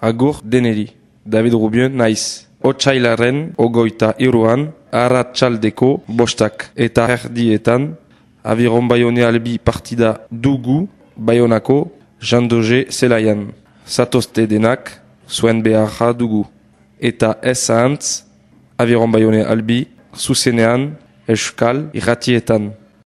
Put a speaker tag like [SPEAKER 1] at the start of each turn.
[SPEAKER 1] agur deneri. David Rubien naiz. Otsailaren ogoita iruan, arratsaldeko bostak eta erdietan, abiron baione albi partida dugu, baionako, jandoje zelaian. Zatozte denak, zuen beharra dugu. Eta ez ahantz, abiron baione albi, zuzenean, euskal irratietan.